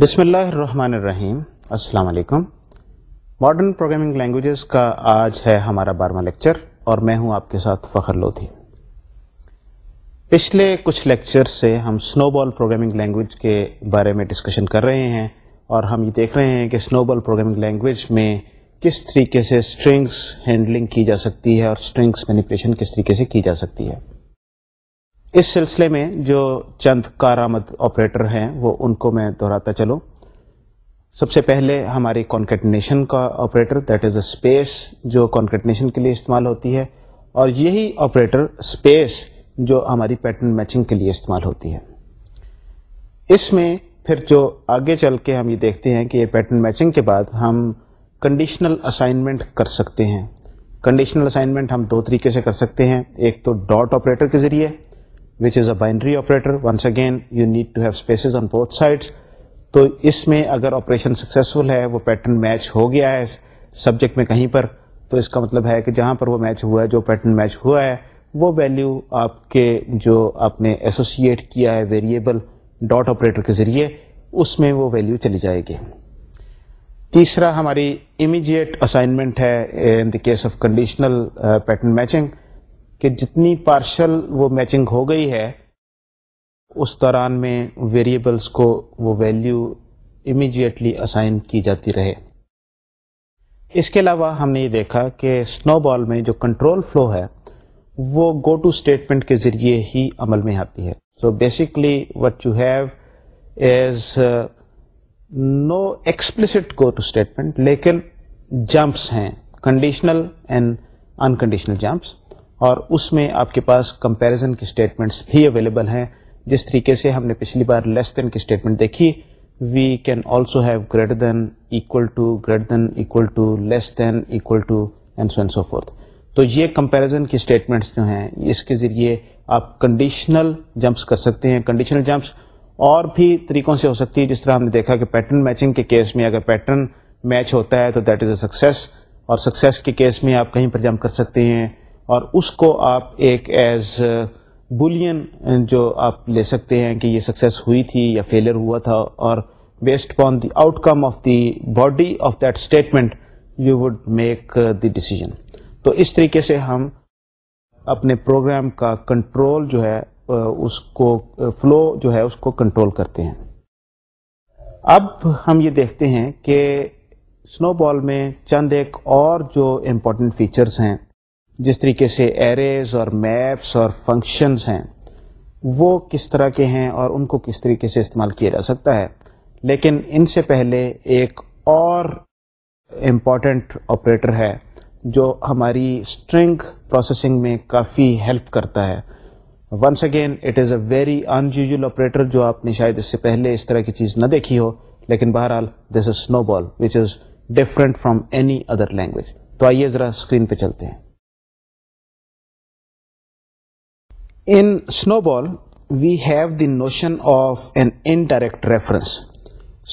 بسم اللہ الرحمن الرحیم السلام علیکم ماڈرن پروگرامنگ لینگویجز کا آج ہے ہمارا بارہواں لیکچر اور میں ہوں آپ کے ساتھ فخر لودھی پچھلے کچھ لیکچر سے ہم سنو بال پروگرامنگ لینگویج کے بارے میں ڈسکشن کر رہے ہیں اور ہم یہ دیکھ رہے ہیں کہ سنو بال پروگرامنگ لینگویج میں کس طریقے سے اسٹرنگس ہینڈلنگ کی جا سکتی ہے اور اسٹرنگس مینیپولیشن کس طریقے سے کی جا سکتی ہے اس سلسلے میں جو چند کارآمد آپریٹر ہیں وہ ان کو میں دہراتا چلوں سب سے پہلے ہماری کانکٹنیشن کا operator that is a space جو کانکٹنیشن کے لیے استعمال ہوتی ہے اور یہی آپریٹر اسپیس جو ہماری پیٹرن میچنگ کے لیے استعمال ہوتی ہے اس میں پھر جو آگے چل کے ہم یہ دیکھتے ہیں کہ یہ پیٹرن میچنگ کے بعد ہم کنڈیشنل اسائنمنٹ کر سکتے ہیں کنڈیشنل اسائنمنٹ ہم دو طریقے سے کر سکتے ہیں ایک تو ڈاٹ آپریٹر کے ذریعے which is a binary operator once again you need to have spaces on both sides تو اس میں اگر آپریشن سکسیزفل ہے وہ پیٹرن میچ ہو گیا ہے سبجیکٹ میں کہیں پر تو اس کا مطلب ہے کہ جہاں پر وہ میچ ہوا ہے جو پیٹرن میچ ہوا ہے وہ ویلیو آپ کے جو آپ نے ایسوسیٹ کیا ہے ویریبل ڈاٹ آپریٹر کے ذریعے اس میں وہ ویلیو چلی جائے گی تیسرا ہماری امیجیٹ اسائنمنٹ ہے in the case of conditional pattern matching کہ جتنی پارشل وہ میچنگ ہو گئی ہے اس دوران میں ویریبلس کو وہ ویلیو امیجیٹلی اسائن کی جاتی رہے اس کے علاوہ ہم نے یہ دیکھا کہ سنو بال میں جو کنٹرول فلو ہے وہ گو ٹو اسٹیٹمنٹ کے ذریعے ہی عمل میں آتی ہے so basically what you have as no explicit go to statement لیکن جمپس ہیں کنڈیشنل اینڈ انکنڈیشنل جمپس اور اس میں آپ کے پاس کمپیریزن کی اسٹیٹمنٹس بھی اویلیبل ہیں جس طریقے سے ہم نے پچھلی بار لیس دین کی اسٹیٹمنٹ دیکھی we can also have greater than equal to greater than equal to less than equal to and and so so forth تو یہ کمپیریزن کی اسٹیٹمنٹس جو ہیں اس کے ذریعے آپ کنڈیشنل جمپس کر سکتے ہیں کنڈیشنل جمپس اور بھی طریقوں سے ہو سکتی ہے جس طرح ہم نے دیکھا کہ پیٹرن میچنگ کے کیس میں اگر پیٹرن میچ ہوتا ہے تو دیٹ از اے سکسیس اور سکسیز کے کیس میں آپ کہیں پر جمپ کر سکتے ہیں اور اس کو آپ ایک ایز بولین جو آپ لے سکتے ہیں کہ یہ سکسیس ہوئی تھی یا فیلئر ہوا تھا اور based upon the outcome of the body of that statement you would make the decision تو اس طریقے سے ہم اپنے پروگرام کا کنٹرول جو ہے اس کو فلو جو ہے اس کو کنٹرول کرتے ہیں اب ہم یہ دیکھتے ہیں کہ سنو بال میں چند ایک اور جو امپورٹنٹ فیچرز ہیں جس طریقے سے ایریز اور میپس اور فنکشنز ہیں وہ کس طرح کے ہیں اور ان کو کس طریقے سے استعمال کیا جا سکتا ہے لیکن ان سے پہلے ایک اور امپورٹنٹ آپریٹر ہے جو ہماری اسٹرنگ پروسیسنگ میں کافی ہیلپ کرتا ہے once again it is a very unusual operator جو آپ نے شاید اس سے پہلے اس طرح کی چیز نہ دیکھی ہو لیکن بہرحال دس از سنو بال which is different from any other language تو آئیے ذرا اسکرین پہ چلتے ہیں notion of an indirect reference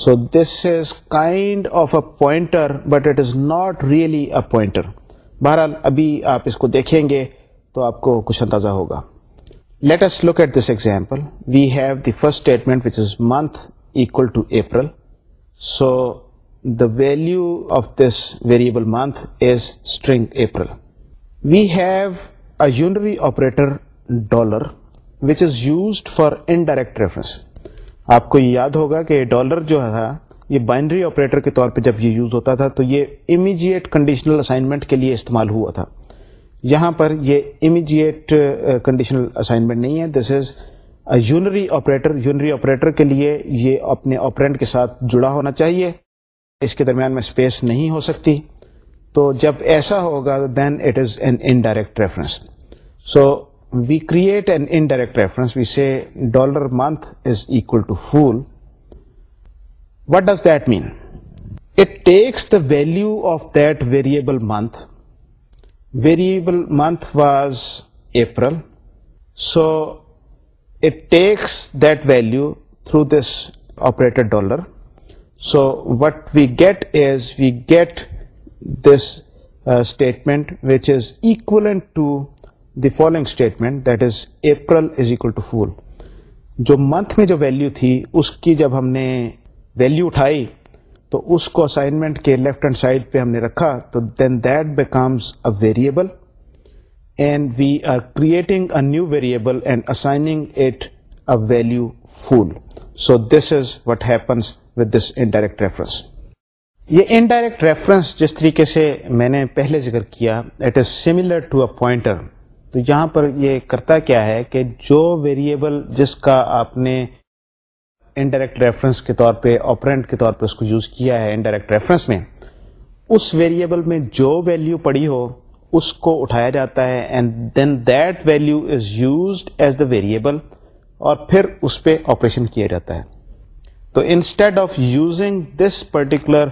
so this is kind of pointer but it is not pointer بہرحال ابھی آپ اس کو دیکھیں گے تو آپ کو کچھ اندازہ ہوگا let's look at this example we have the first statement which is month equal to April so the value of this variable month is string April we have a unary operator dollar which is used for indirect reference آپ کو یہ یاد ہوگا کہ dollar جو تھا یہ binary operator کے طور پہ جب یہ یوز ہوتا تھا تو یہ امیجیٹ کنڈیشنل اسائنمنٹ کے لیے استعمال ہوا تھا یہاں پر یہ امیجیٹ کنڈیشنل اسائنمنٹ نہیں ہے this is unary operator unary operator کے لیے یہ اپنے آپرینٹ کے ساتھ جڑا ہونا چاہیے اس کے درمیان میں اسپیس نہیں ہو سکتی تو جب ایسا ہوگا then it is an indirect reference so we create an indirect reference. We say dollar month is equal to full. What does that mean? It takes the value of that variable month. Variable month was April. So it takes that value through this operator dollar. So what we get is we get this uh, statement which is equivalent to the following statement that is April is equal to فول جو month میں جو value تھی اس کی جب ہم نے value اٹھائی تو اس کو اسائنمنٹ کے لیفٹ ہینڈ سائڈ پہ ہم نے رکھا تو then that variable and we are creating a new variable and assigning it a value fool so this is what happens with this indirect reference یہ انڈائریکٹ ریفرنس جس طریقے سے میں نے پہلے ذکر کیا it is similar to a pointer تو یہاں پر یہ کرتا کیا ہے کہ جو ویریبل جس کا آپ نے انڈائریکٹ ریفرنس کے طور پہ آپرینٹ کے طور پہ اس کو یوز کیا ہے انڈائریکٹ ریفرنس میں اس ویریبل میں جو ویلیو پڑی ہو اس کو اٹھایا جاتا ہے and then that value is used as the variable اور پھر اس پہ آپریشن کیا جاتا ہے تو instead of using this particular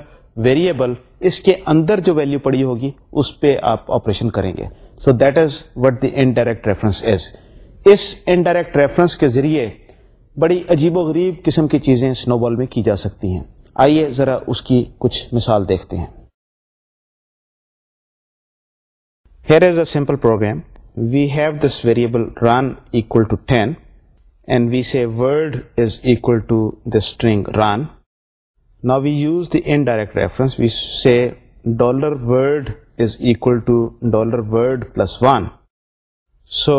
variable اس کے اندر جو ویلیو پڑی ہوگی اس پہ آپ آپریشن کریں گے so that is what the indirect reference is اس ان ڈائریکٹ ریفرنس کے ذریعے بڑی عجیب و غریب قسم کی چیزیں سنو بال میں کی جا سکتی ہیں آئیے ذرا اس کی کچھ مثال دیکھتے ہیں here is a simple program we have this variable run equal to ten and we word is equal to the string run نا we use the indirect reference we dollar word is equal to $word plus 1. So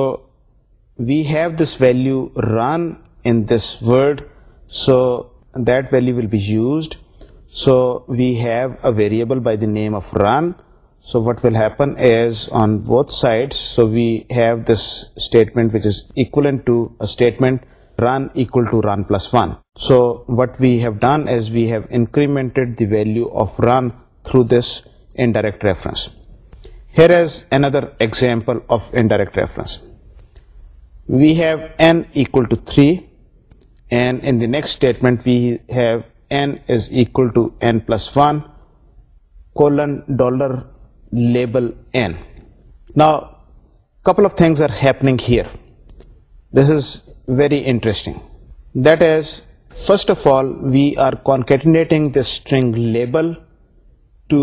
we have this value run in this word, so that value will be used. So we have a variable by the name of run. So what will happen is on both sides, so we have this statement which is equivalent to a statement run equal to run plus 1. So what we have done is we have incremented the value of run through this indirect reference. Here is another example of indirect reference. We have n equal to 3, and in the next statement we have n is equal to n plus 1 colon dollar label n. Now, couple of things are happening here. This is very interesting. That is, first of all, we are concatenating this string label to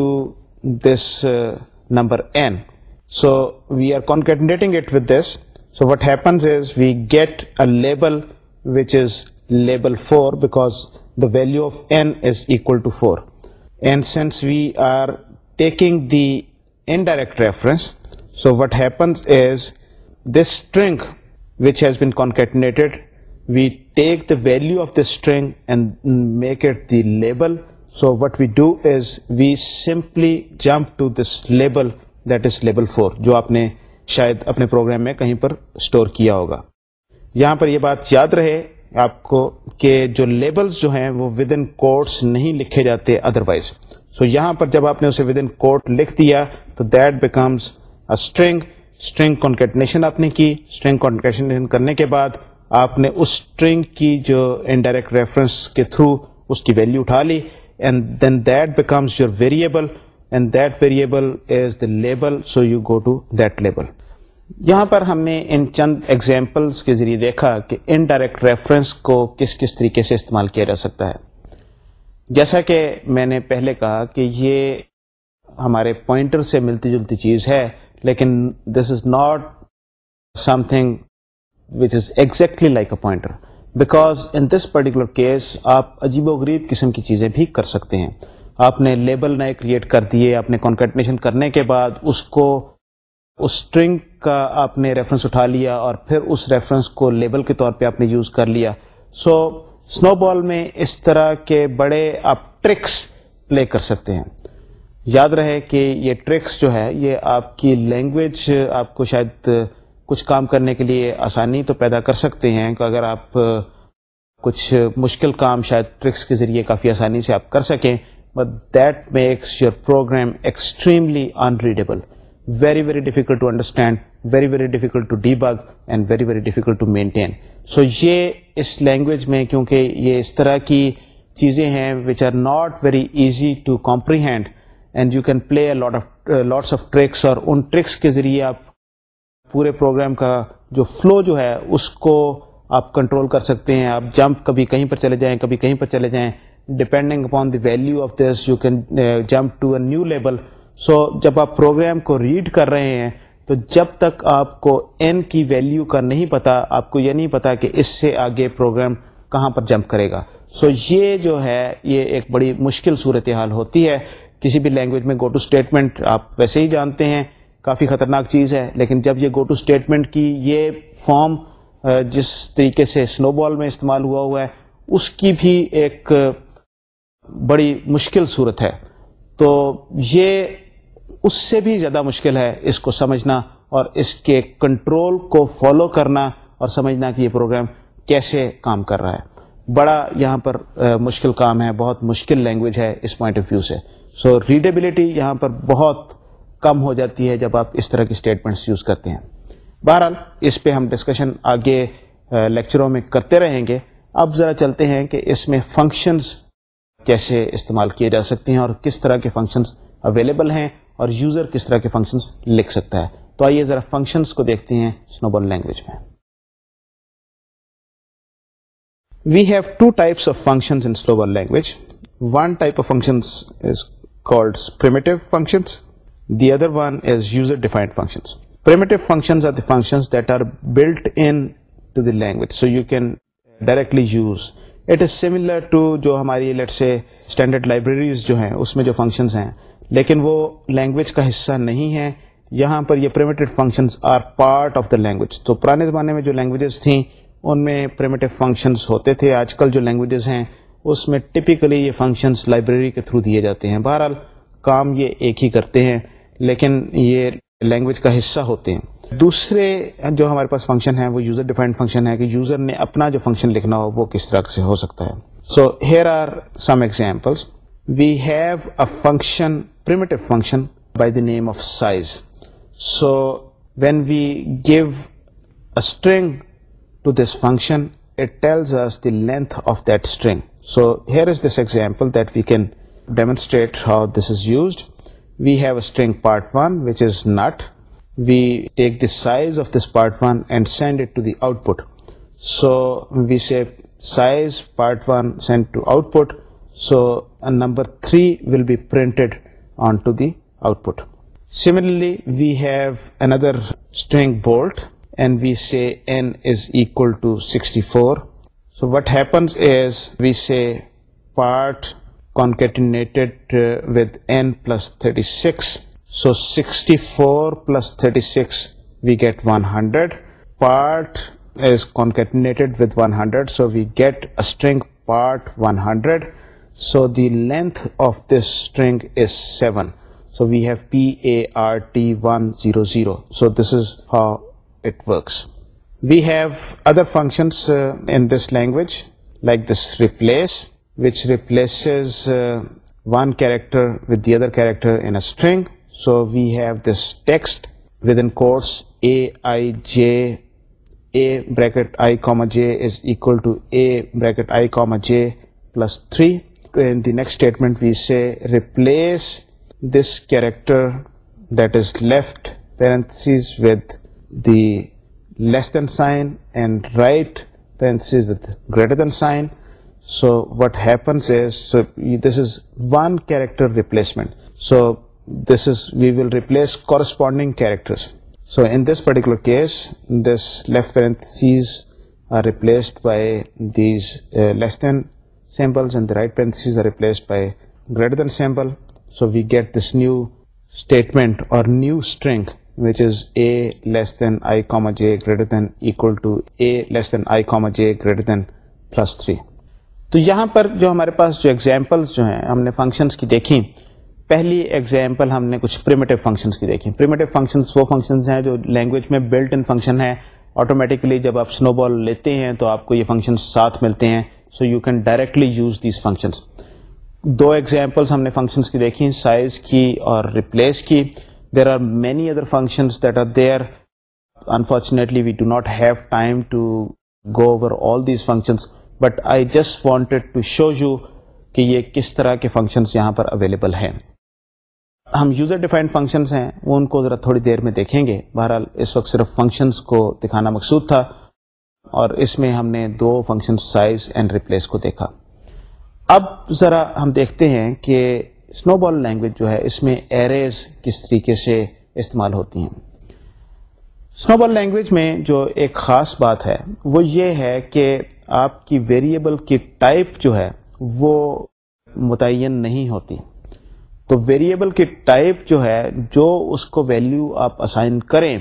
this uh, number n. So we are concatenating it with this. So what happens is we get a label which is label 4, because the value of n is equal to 4. And since we are taking the indirect reference, so what happens is this string which has been concatenated, we take the value of this string and make it the label so what we do is we simply jump to this label that is label four جو آپ نے شاید اپنے programme میں کہیں پر store کیا ہوگا یہاں پر یہ بات یاد رہے آپ کو کہ جو لیبلز جو ہیں وہ ود ان کوٹس نہیں لکھے جاتے ادروائز وائز سو یہاں پر جب آپ نے اسے ود ان کوٹ لکھ دیا تو that a string string concatenation آپ نے کی اسٹرنگ کانکیٹنیشن کرنے کے بعد آپ نے اس اسٹرنگ کی جو انڈائریکٹ ریفرنس کے تھرو اس کی ویلیو اٹھا لی and then that becomes your variable and that variable is the label so you go to that label یہاں پر ہم نے ان چند ایگزامپلس کے ذریعے دیکھا کہ ان ڈائریکٹ ریفرنس کو کس کس طریقے سے استعمال کیا جا سکتا ہے جیسا کہ میں نے پہلے کہا کہ یہ ہمارے پوائنٹر سے ملتی جلتی چیز ہے لیکن this is not something which is exactly like a pointer because in this particular case آپ عجیب و غریب قسم کی چیزیں بھی کر سکتے ہیں آپ نے لیبل نئے کریٹ کر دیے آپ نے کانکٹنیشن کرنے کے بعد اس کو اس اسٹرنگ کا آپ نے ریفرنس اٹھا لیا اور پھر اس ریفرنس کو لیبل کے طور پہ آپ نے یوز کر لیا سو اسنو بال میں اس طرح کے بڑے آپ ٹرکس پلے کر سکتے ہیں یاد رہے کہ یہ ٹرکس جو ہے یہ آپ کی لینگویج آپ کو شاید کچھ کام کرنے کے لیے آسانی تو پیدا کر سکتے ہیں کہ اگر آپ کچھ مشکل کام شاید ٹرکس کے ذریعے کافی آسانی سے آپ کر سکیں but that makes your program extremely unreadable very very difficult to understand very very difficult to debug and very very difficult to maintain so یہ اس لینگویج میں کیونکہ یہ اس طرح کی چیزیں ہیں which are not very easy to comprehend and you can play lots of tricks اور ان ٹرکس کے ذریعے آپ پورے پروگرام کا جو فلو جو ہے اس کو آپ کنٹرول کر سکتے ہیں آپ جمپ کبھی کہیں پر چلے جائیں کبھی کہیں پر چلے جائیں depending upon the value of this you can jump to a new level so جب آپ پروگرام کو ریڈ کر رہے ہیں تو جب تک آپ کو این کی ویلیو کا نہیں پتہ آپ کو یہ نہیں پتہ کہ اس سے آگے پروگرام کہاں پر جمپ کرے گا سو so یہ جو ہے یہ ایک بڑی مشکل صورتحال ہوتی ہے کسی بھی لینگویج میں گو ٹو اسٹیٹمنٹ آپ ویسے ہی جانتے ہیں کافی خطرناک چیز ہے لیکن جب یہ گو ٹو اسٹیٹمنٹ کی یہ فارم جس طریقے سے سنو بال میں استعمال ہوا ہوا ہے اس کی بھی ایک بڑی مشکل صورت ہے تو یہ اس سے بھی زیادہ مشکل ہے اس کو سمجھنا اور اس کے کنٹرول کو فالو کرنا اور سمجھنا کہ یہ پروگرام کیسے کام کر رہا ہے بڑا یہاں پر مشکل کام ہے بہت مشکل لینگویج ہے اس پوائنٹ آف ویو سے سو so, ریڈیبلٹی یہاں پر بہت کم ہو جاتی ہے جب آپ اس طرح کی اسٹیٹمنٹس یوز کرتے ہیں بہرحال اس پہ ہم ڈسکشن آگے لیکچروں میں کرتے رہیں گے اب ذرا چلتے ہیں کہ اس میں فنکشنز کیسے استعمال کیے جا سکتے ہیں اور کس طرح کے فنکشنز اویلیبل ہیں اور یوزر کس طرح کے فنکشنز لکھ سکتا ہے تو آئیے ذرا فنکشنز کو دیکھتے ہیں سنوبل لینگویج میں we have two types of functions in SNOBOL language one type of function functions the other one is user defined function functionaries جو ہیں اس میں جو فنکشنز ہیں لیکن وہ لینگویج کا حصہ نہیں ہیں یہاں پر یہ پارٹ آف دا لینگویج تو پرانے زمانے میں جو لینگویجز تھیں ان میں فنکشنز ہوتے تھے آج کل جو لینگویجز ہیں اس میں ٹپکلی یہ فنکشنس لائبریری کے تھرو دیے جاتے ہیں بہرحال کام یہ ایک ہی کرتے ہیں لیکن یہ لینگویج کا حصہ ہوتے ہیں دوسرے جو ہمارے پاس فنکشن ہے وہ یوزر ڈیفائنڈ فنکشن ہے کہ یوزر نے اپنا جو فنکشن لکھنا ہو وہ کس طرح سے ہو سکتا ہے so here are some example we have a function function by the name of size so when we give a string to this function it tells the length of that string so here is this example that we can demonstrate how this is used we have a string part 1 which is nut. We take the size of this part 1 and send it to the output. So we say size part 1 sent to output, so a number 3 will be printed onto the output. Similarly, we have another string bolt and we say n is equal to 64. So what happens is we say part concatenated uh, with n plus 36. So 64 plus 36, we get 100. Part is concatenated with 100, so we get a string part 100. So the length of this string is 7. So we have part100. So this is how it works. We have other functions uh, in this language, like this replace. Which replaces one character with the other کیریکٹرسے plus treatment we see replace this character that is left parens ویس than sign and right parens waiter than sign so what happens this is one character replacement so this we will replace corresponding particular case this these less than symbols by greater than symbol so we get this new statement اور new a less is a comma than greater than equal greater than less than I comma greater than plus three تو یہاں پر جو ہمارے پاس جو جو ہیں ہم نے فنکشنس کی دیکھیں پہلی ایگزامپل ہم نے کچھ فنکشنس کی دیکھیں وہ ہیں جو لینگویج میں بلٹ ان فنکشن ہیں آٹومیٹکلی جب آپ سنو بال لیتے ہیں تو آپ کو یہ فنکشن ساتھ ملتے ہیں so you can directly use these functions دو ایگزامپلس ہم نے فنکشنس کی دیکھیں سائز کی اور ریپلیس کی there are many other functions that are there unfortunately we do not have time to go over all these functions but I just wanted to show you کہ یہ کس طرح کے فنکشنس یہاں پر اویلیبل ہیں ہم یوزر ڈیفائنڈ فنکشنس ہیں وہ ان کو ذرا تھوڑی دیر میں دیکھیں گے بہرحال اس وقت صرف فنکشنس کو دکھانا مقصود تھا اور اس میں ہم نے دو فنکشن سائز اینڈ ریپلیس کو دیکھا اب ذرا ہم دیکھتے ہیں کہ اسنو بال لینگویج جو ہے اس میں ایریز کس طریقے سے استعمال ہوتی ہیں بال لینگویج میں جو ایک خاص بات ہے وہ یہ ہے کہ آپ کی ویریبل کی ٹائپ جو ہے وہ متعین نہیں ہوتی تو ویریبل کی ٹائپ جو ہے جو اس کو ویلیو آپ اسائن کریں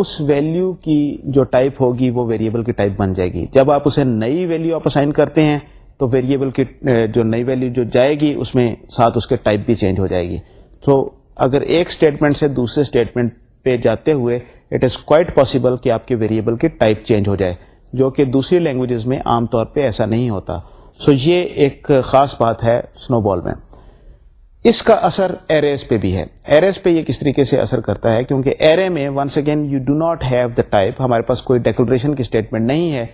اس ویلیو کی جو ٹائپ ہوگی وہ ویریبل کی ٹائپ بن جائے گی جب آپ اسے نئی ویلیو آپ اسائن کرتے ہیں تو ویریبل کی جو نئی ویلیو جو جائے گی اس میں ساتھ اس کے ٹائپ بھی چینج ہو جائے گی تو اگر ایک اسٹیٹمنٹ سے دوسرے اسٹیٹمنٹ پہ جاتے ہوئے اٹ از کوائٹ پاسبل کہ آپ کے ویریبل کی ٹائپ چینج ہو جائے جو کہ دوسری لینگویجز میں عام طور پہ ایسا نہیں ہوتا سو so یہ ایک خاص بات ہے سنو بال میں اس کا اثر اریس پہ بھی ہے ایرز پہ یہ کس طریقے سے اثر کرتا ہے کیونکہ ایرے میں once again you do not have the type ہمارے پاس کوئی ڈیکلریشن کی اسٹیٹمنٹ نہیں ہے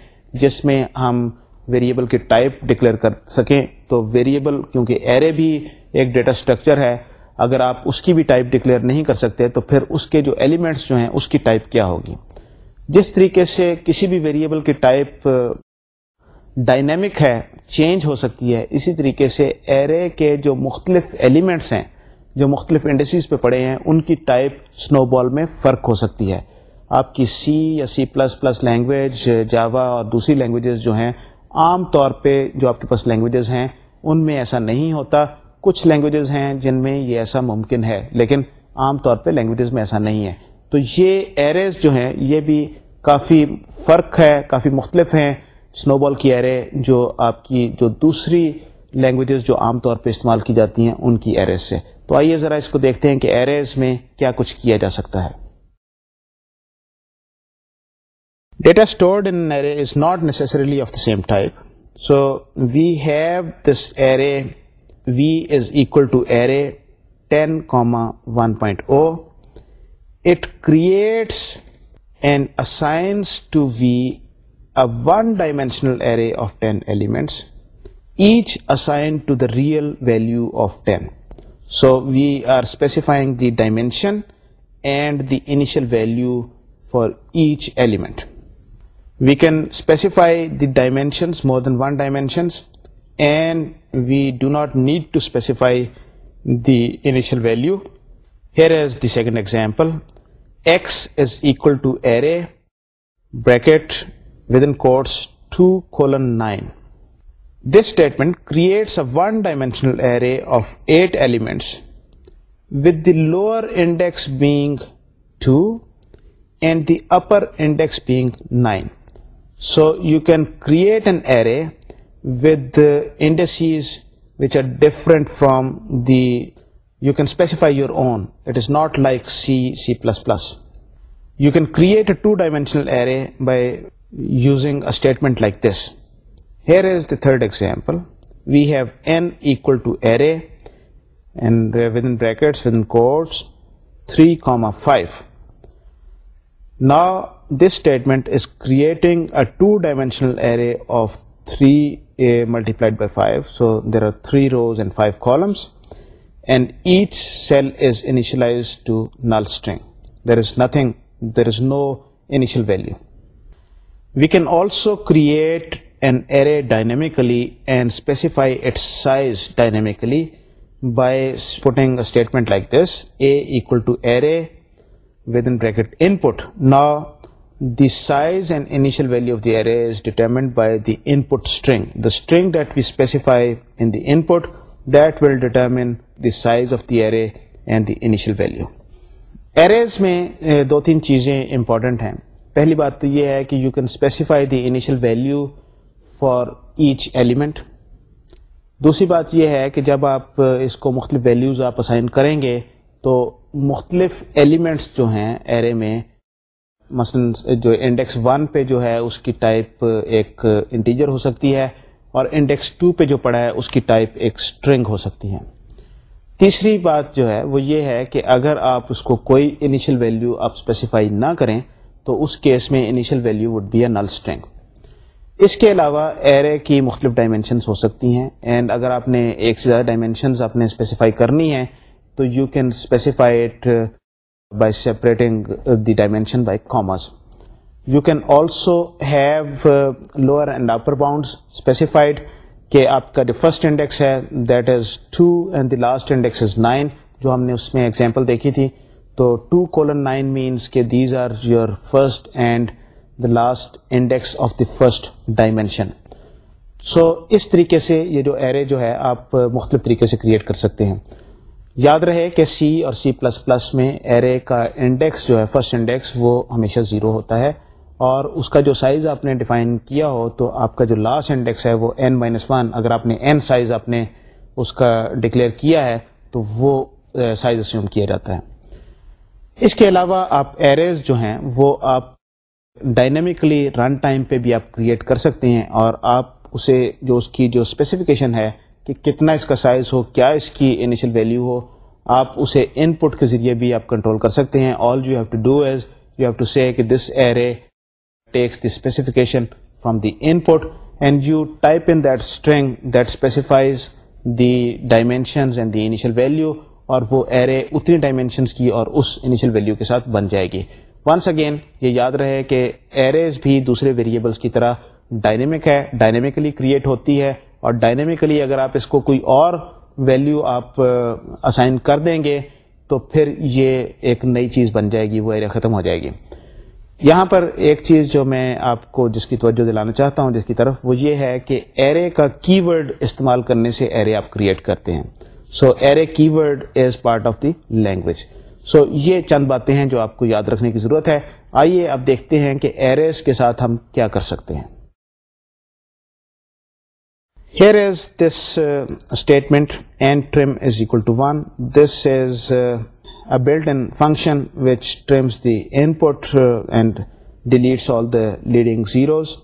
جس میں ہم ویریبل کی ٹائپ ڈکلیئر کر سکیں تو ویریبل کیونکہ ایرے بھی ایک ڈیٹا اسٹرکچر ہے اگر آپ اس کی بھی ٹائپ ڈکلیئر نہیں کر سکتے تو پھر اس کے جو ایلیمنٹس جو ہیں اس کی ٹائپ کیا ہوگی جس طریقے سے کسی بھی ویریبل کی ٹائپ ڈائنامک ہے چینج ہو سکتی ہے اسی طریقے سے ایرے کے جو مختلف ایلیمنٹس ہیں جو مختلف انڈسٹریز پہ پڑے ہیں ان کی ٹائپ سنو بال میں فرق ہو سکتی ہے آپ کی سی یا C plus plus language Java اور دوسری لینگویجز جو ہیں عام طور پہ جو آپ کے پاس لینگویجز ہیں ان میں ایسا نہیں ہوتا کچھ لینگویجز ہیں جن میں یہ ایسا ممکن ہے لیکن عام طور پہ لینگویجز میں ایسا نہیں ہے تو یہ ایریز جو ہیں یہ بھی کافی فرق ہے کافی مختلف ہیں اسنو بال کی ایرے جو آپ کی جو دوسری لینگویجز جو عام طور پہ استعمال کی جاتی ہیں ان کی ایریز سے تو آئیے ذرا اس کو دیکھتے ہیں کہ ایریز میں کیا کچھ کیا جا سکتا ہے data stored in array is not necessarily of the same type so we have this array V is equal to array 10, 1.0. It creates and assigns to V a one-dimensional array of 10 elements, each assigned to the real value of 10. So we are specifying the dimension and the initial value for each element. We can specify the dimensions, more than one dimensions, and we do not need to specify the initial value. Here is the second example. X is equal to array bracket within quotes 2:9. This statement creates a one-dimensional array of 8 elements, with the lower index being 2 and the upper index being 9. So you can create an array with indices which are different from the, you can specify your own. It is not like C, C++. You can create a two-dimensional array by using a statement like this. Here is the third example. We have n equal to array, and within brackets, within quotes, 3, 5. Now this statement is creating a two-dimensional array of 3 a multiplied by 5. So there are 3 rows and 5 columns, and each cell is initialized to null string. There is no initial value. We can also create an array dynamically and specify its size dynamically by putting a statement like this: a equal to array within bracket input. Now the size and initial value of the array input string the string that we specify in the input will determine the size of the array and the initial value arrays میں eh, دو تین چیزیں important ہیں پہلی بات تو یہ ہے کہ you can specify the initial value for each element دوسری بات یہ ہے کہ جب آپ eh, اس کو مختلف ویلیوز آپ اسائن کریں گے تو مختلف ایلیمنٹس جو ہیں ایرے میں مثلاً جو انڈیکس ون پہ جو ہے اس کی ٹائپ ایک انٹیجر ہو سکتی ہے اور انڈیکس ٹو پہ جو پڑا ہے اس کی ٹائپ ایک اسٹرنگ ہو سکتی ہے تیسری بات جو ہے وہ یہ ہے کہ اگر آپ اس کو کوئی انیشیل ویلیو آپ اسپیسیفائی نہ کریں تو اس کیس میں initial value would be a null string اس کے علاوہ ایرے کی مختلف ڈائمینشنس ہو سکتی ہیں اینڈ اگر آپ نے ایک سے زیادہ ڈائمینشنز آپ نے اسپیسیفائی کرنی ہے تو you can specify it last indexed dimension so اس طریقے سے یہ جو ایرے جو ہے آپ مختلف طریقے سے کریئٹ کر سکتے ہیں یاد رہے کہ سی اور سی پلس پلس میں ایرے کا انڈیکس جو ہے فرسٹ انڈیکس وہ ہمیشہ زیرو ہوتا ہے اور اس کا جو سائز آپ نے ڈیفائن کیا ہو تو آپ کا جو لاسٹ انڈیکس ہے وہ این مائنس ون اگر آپ نے این سائز آپ نے اس کا ڈکلیئر کیا ہے تو وہ سائز eh, اسیوم کیا جاتا ہے اس کے علاوہ آپ ایرز جو ہیں وہ آپ ڈائنامکلی رن ٹائم پہ بھی آپ کریٹ کر سکتے ہیں اور آپ اسے جو اس کی جو اسپیسیفکیشن ہے کہ کتنا اس کا سائز ہو کیا اس کی انیشیل ویلیو ہو آپ اسے ان پٹ کے ذریعے بھی آپ کنٹرول کر سکتے ہیں all you have to do as you have to see this array takes the specification from the input and you type in that string that specifies the dimensions and the initial value اور وہ array اتنی dimensions کی اور اس initial value کے ساتھ بن جائے گی once again یہ یاد رہے کہ ایرے بھی دوسرے ویریبلس کی طرح ڈائنیمک ہے ڈائنیمکلی کریٹ ہوتی ہے اور ڈائنیمیکلی اگر آپ اس کو کوئی اور ویلیو آپ اسائن کر دیں گے تو پھر یہ ایک نئی چیز بن جائے گی وہ ایریا ختم ہو جائے گی یہاں پر ایک چیز جو میں آپ کو جس کی توجہ دلانا چاہتا ہوں جس کی طرف وہ یہ ہے کہ ایرے کا کی ورڈ استعمال کرنے سے ایرے آپ کریٹ کرتے ہیں so array keyword is part of the language so یہ چند باتیں ہیں جو آپ کو یاد رکھنے کی ضرورت ہے آئیے آپ دیکھتے ہیں کہ ایرے کے ساتھ ہم کیا کر سکتے ہیں here is this statement to one this a build and function zeros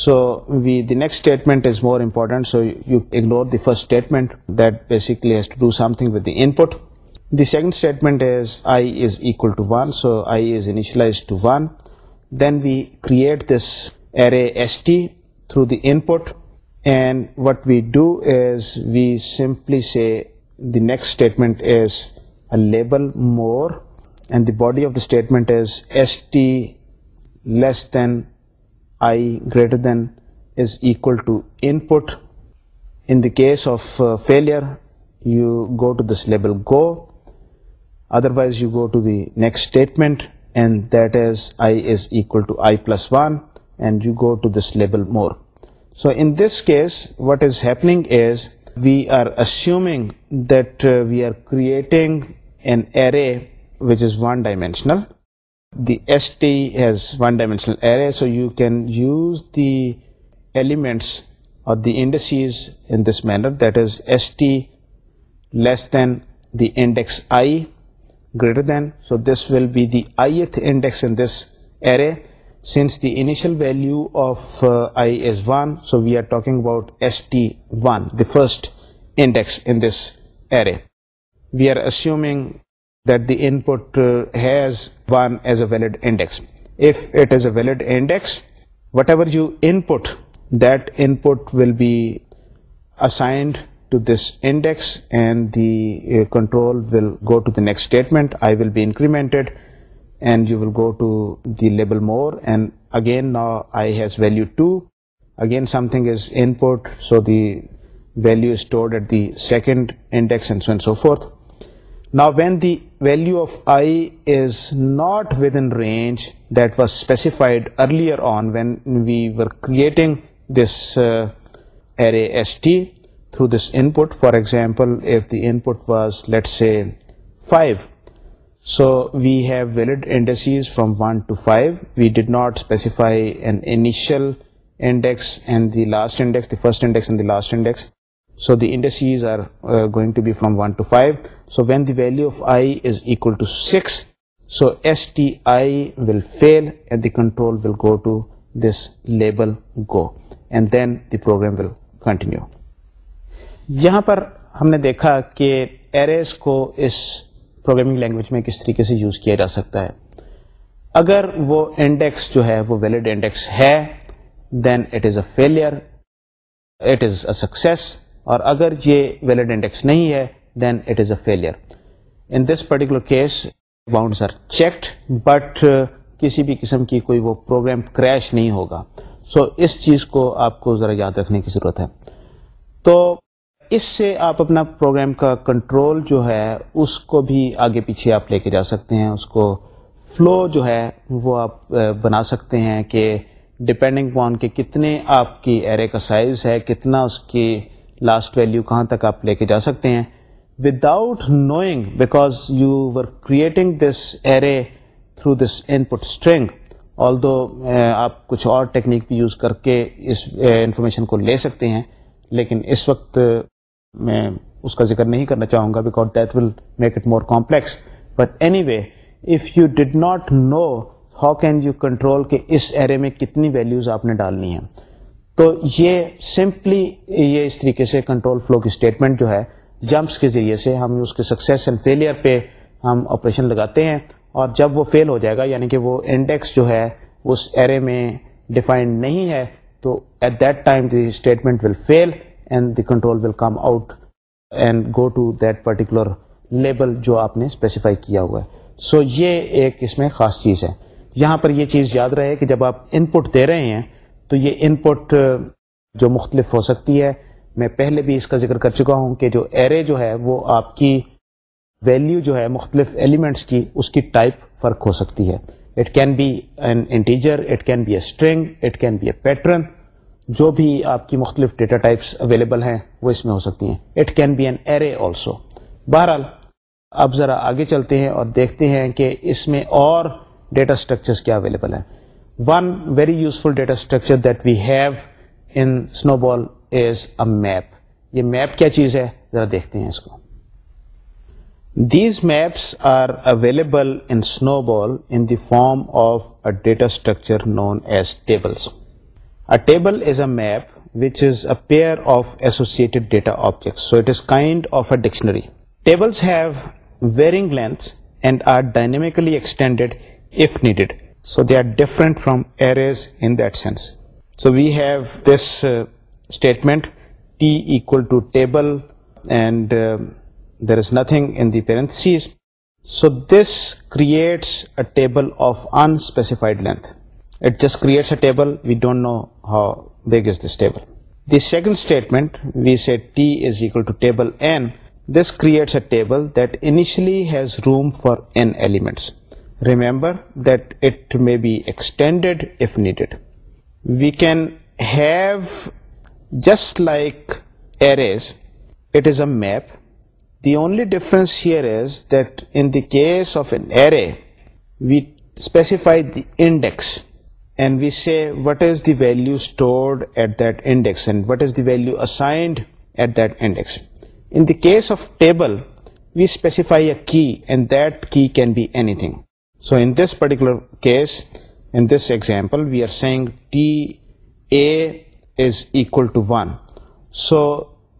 so we دیکھ statement more important so you ignore the first statement that بیسکلیزنگ the second statement I is equalize then we create this array through the input, and what we do is we simply say the next statement is a label more, and the body of the statement is st less than I greater than is equal to input. In the case of uh, failure, you go to this label go, otherwise you go to the next statement, and that is I is equal to I plus 1, and you go to this label more. So in this case, what is happening is we are assuming that uh, we are creating an array which is one-dimensional. The ST has one-dimensional array, so you can use the elements or the indices in this manner, that is ST less than the index I greater than, so this will be the ith index in this array, since the initial value of uh, I is 1, so we are talking about st1, the first index in this array. We are assuming that the input uh, has 1 as a valid index. If it is a valid index, whatever you input, that input will be assigned to this index, and the uh, control will go to the next statement. I will be incremented and you will go to the label more, and again now I has value 2. Again something is input, so the value is stored at the second index and so on and so forth. Now when the value of I is not within range that was specified earlier on when we were creating this uh, array st through this input, for example if the input was let's say 5, so we have valid indices from one to five so when values so S T I will fail the control label go and then the program will continue یہاں پر ہم نے دیکھا کہ arrays کو اس programming language میں کس طریقے سے یوز کیا جا سکتا ہے اگر وہ انڈیکس جو ہے وہ ویلڈ انڈیکس ہے then it is a failure it is a success اور اگر یہ ویلڈ انڈیکس نہیں ہے then it is a failure in this particular case bound are checked but کسی بھی قسم کی کوئی وہ پروگرام کریش نہیں ہوگا سو so, اس چیز کو آپ کو ذرا یاد رکھنے کی ضرورت ہے تو اس سے آپ اپنا پروگرام کا کنٹرول جو ہے اس کو بھی آگے پیچھے آپ لے کے جا سکتے ہیں اس کو فلو جو ہے وہ آپ بنا سکتے ہیں کہ ڈپینڈنگ پان کہ کتنے آپ کی ایرے کا سائز ہے کتنا اس کی لاسٹ ویلیو کہاں تک آپ لے کے جا سکتے ہیں without knowing because you were creating this array through this input string although آپ کچھ اور ٹیکنیک بھی یوز کر کے اس انفارمیشن کو لے سکتے ہیں لیکن اس وقت میں اس کا ذکر نہیں کرنا چاہوں گا because that will make it more complex but anyway if you did not know how can you control کہ اس ایرے میں کتنی ویلیوز آپ نے ڈالنی ہیں تو یہ سمپلی یہ اس طریقے سے کنٹرول فلو کی اسٹیٹمنٹ جو ہے جمپس کے ذریعے سے ہم اس کے سکسیس اینڈ فیلئر پہ ہم آپریشن لگاتے ہیں اور جب وہ فیل ہو جائے گا یعنی کہ وہ انڈیکس جو ہے اس ایرے میں ڈیفائن نہیں ہے تو at that time the statement will fail and the control will come out and go to that particular label جو آپ نے اسپیسیفائی کیا ہوا ہے سو یہ ایک اس میں خاص چیز ہے یہاں پر یہ چیز یاد رہے کہ جب آپ ان پٹ دے رہے ہیں تو یہ ان پٹ جو مختلف ہو سکتی ہے میں پہلے بھی اس کا ذکر کر چکا ہوں کہ جو ایرے جو ہے وہ آپ کی ویلیو جو ہے مختلف ایلیمنٹس کی اس کی ٹائپ فرق ہو سکتی ہے it can be an integer it can be a string it can be a pattern جو بھی آپ کی مختلف ڈیٹا ٹائپس اویلیبل ہیں وہ اس میں ہو سکتی ہیں it can be an array also بہرحال اب ذرا آگے چلتے ہیں اور دیکھتے ہیں کہ اس میں اور ڈیٹا اسٹرکچر کیا اویلیبل ہیں one very useful data structure that we have in سنو بال از اے میپ یہ میپ کیا چیز ہے ذرا دیکھتے ہیں اس کو these maps are available in سنو بال in the form of a data structure known as tables a table is a patch is a pair of associated data object so is kind of a where and are dynamically needed so the are different فرامزیٹمنٹ tubewell and there is nothing N the pair Cs so this creates till we don't know how this دسمنٹ we set T to table we can have just like arrays it is a map the only difference here is that in case of an we specify the index and we say what is the value stored at that index and what is the value assigned at that index. In the case of table, we specify a key, and that key can be anything. So in this particular case, in this example, we are saying TA is equal to 1. So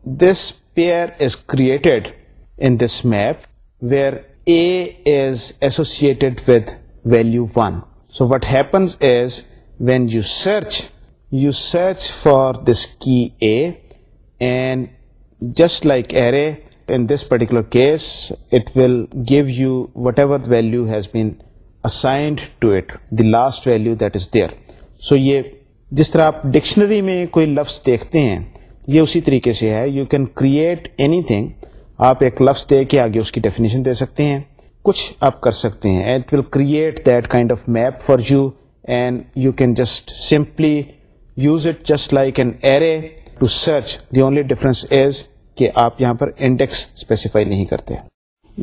this pair is created in this map where A is associated with value 1. So what happens is when you search you search for this key a and just like array in this particular case it will give you what ever value has been assigned to it the last value that is there so یہ جس طرح آپ dictionary میں کوئی لفظ دیکھتے ہیں یہ اسی طریقے سے ہے you can create anything آپ ایک لفظ دے کے آگے اس کی ڈیفینیشن دے سکتے ہیں کچھ آپ کر سکتے ہیں it will create that kind of map for you and you can just simply use it just like an array آپ یہاں پر انڈیکس اسپیسیفائی نہیں کرتے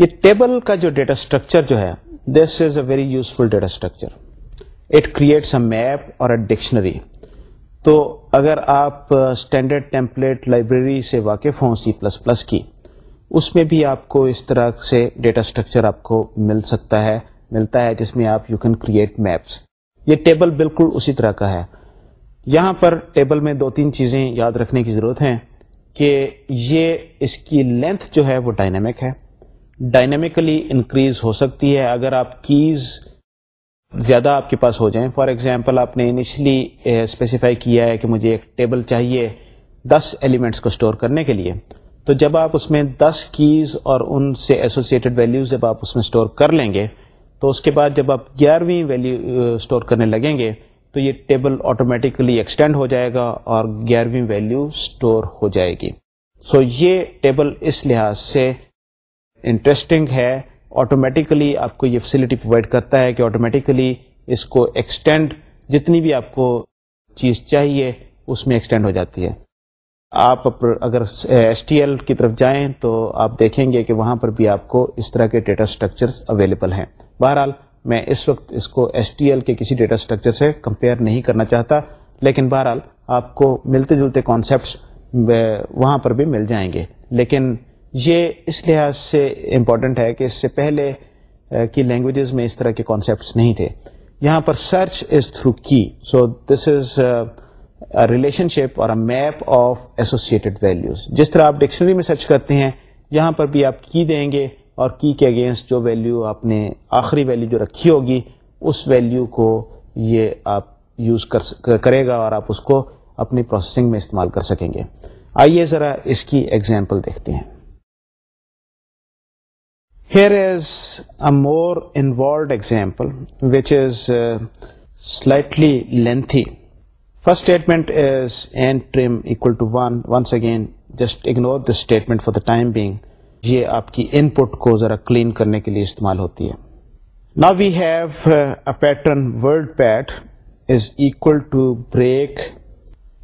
یہ ٹیبل کا جو ڈیٹا اسٹرکچر جو ہے this is a very useful data structure it creates a map اور اے ڈکشنری تو اگر آپ اسٹینڈرڈ ٹیمپلیٹ لائبریری سے واقف ہوں سی پلس پلس کی اس میں بھی آپ کو اس طرح سے ڈیٹا اسٹرکچر آپ کو مل سکتا ہے ملتا ہے جس میں آپ یو کین کریٹ میپس یہ ٹیبل بالکل اسی طرح کا ہے یہاں پر ٹیبل میں دو تین چیزیں یاد رکھنے کی ضرورت ہے کہ یہ اس کی لینتھ جو ہے وہ ڈائنمک ہے ڈائنامکلی انکریز ہو سکتی ہے اگر آپ کیز زیادہ آپ کے پاس ہو جائیں فار ایگزامپل آپ نے انیشلی اسپیسیفائی eh, کیا ہے کہ مجھے ایک ٹیبل چاہیے دس ایلیمنٹس کو اسٹور کرنے کے لیے تو جب آپ اس میں دس کیز اور ان سے ایسوسیٹڈ ویلیوز جب آپ اس میں اسٹور کر لیں گے تو اس کے بعد جب آپ گیارہویں ویلیو اسٹور uh, کرنے لگیں گے تو یہ ٹیبل آٹومیٹکلی ایکسٹینڈ ہو جائے گا اور گیارہویں ویلیو اسٹور ہو جائے گی سو so یہ ٹیبل اس لحاظ سے انٹرسٹنگ ہے آٹومیٹکلی آپ کو یہ فیسلٹی پرووائڈ کرتا ہے کہ آٹومیٹکلی اس کو ایکسٹینڈ جتنی بھی آپ کو چیز چاہیے اس میں ایکسٹینڈ ہو جاتی ہے آپ اگر ایس ٹی ایل کی طرف جائیں تو آپ دیکھیں گے کہ وہاں پر بھی آپ کو اس طرح کے ڈیٹا اسٹرکچرس اویلیبل ہیں بہرحال میں اس وقت اس کو ایس ٹی ایل کے کسی ڈیٹا اسٹرکچر سے کمپیئر نہیں کرنا چاہتا لیکن بہرحال آپ کو ملتے جلتے کانسیپٹس وہاں پر بھی مل جائیں گے لیکن یہ اس لحاظ سے امپورٹنٹ ہے کہ اس سے پہلے کی لینگویجز میں اس طرح کے کانسیپٹس نہیں تھے یہاں پر search is through key so this is relationship or map of associated values جس طرح آپ ڈکشنری میں سرچ کرتے ہیں یہاں پر بھی آپ کی دیں گے اور کی کے اگینسٹ جو ویلیو آپ نے آخری ویلیو جو رکھی ہوگی اس ویلیو کو یہ آپ یوز کرے گا اور آپ اس کو اپنی پروسیسنگ میں استعمال کر سکیں گے آئیے ذرا اس کی ایگزامپل دیکھتے ہیں here is a more involved example which is slightly lengthy first statement is and trim equal to one once again just ignore this statement for the time being یہ آپ کی ان پٹ کو ذرا کلین کرنے کے لیے استعمال ہوتی ہے نا we have a pattern word pat is equal to break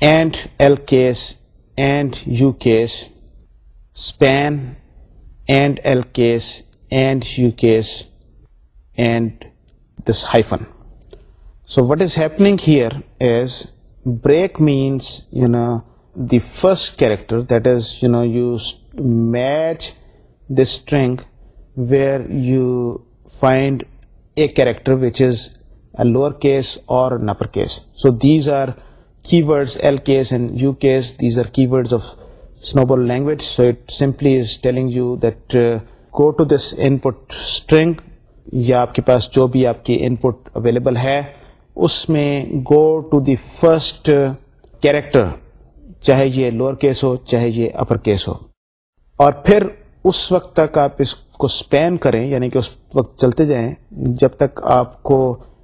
and L case and U case span and L case and U case and this hyphen so what is happening here is break means you know the first character that is you know you match this string where you find a uh, which is a lower case اور آپ کے پاس جو بھی آپ کی ان پٹ available ہے اس میں go to the first character چاہے یہ لوور کیس ہو چاہے یہ اپر کیس ہو اور پھر اس وقت تک آپ اس کو اسپین کریں یعنی کہ اس وقت چلتے جائیں جب تک آپ کو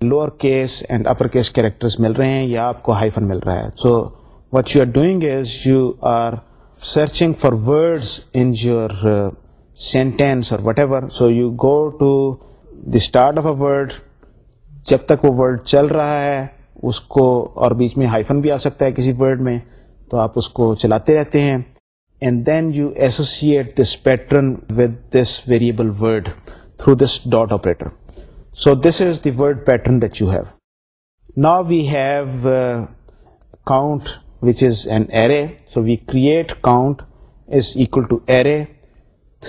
lower case and upper case characters مل رہے ہیں یا آپ کو ہائیفن مل رہا ہے so what you are doing is you are searching for word in your sentence or whatever so you go to the start of a word جب تک وہ ورڈ چل رہا ہے اس کو اور بیچ میں ہائیفن بھی آ سکتا ہے کسی ورڈ میں تو آپ اس کو چلاتے رہتے ہیں and then you associate this pattern with this variable word through this dot operator. So this is the word pattern that you have. Now we have uh, count, which is an array, so we create count is equal to array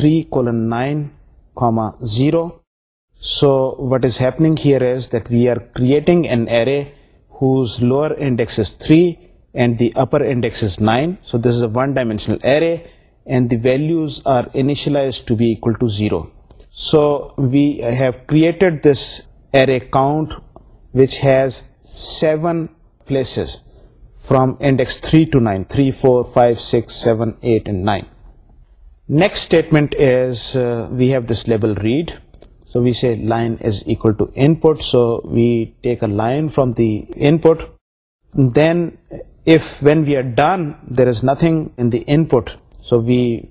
3:9, 0. So what is happening here is that we are creating an array whose lower index is 3 and the upper index nine so this is a one dimensional array and the values to bell to zero so we've created کا line from the input then If when we are done, there is nothing in the input, so we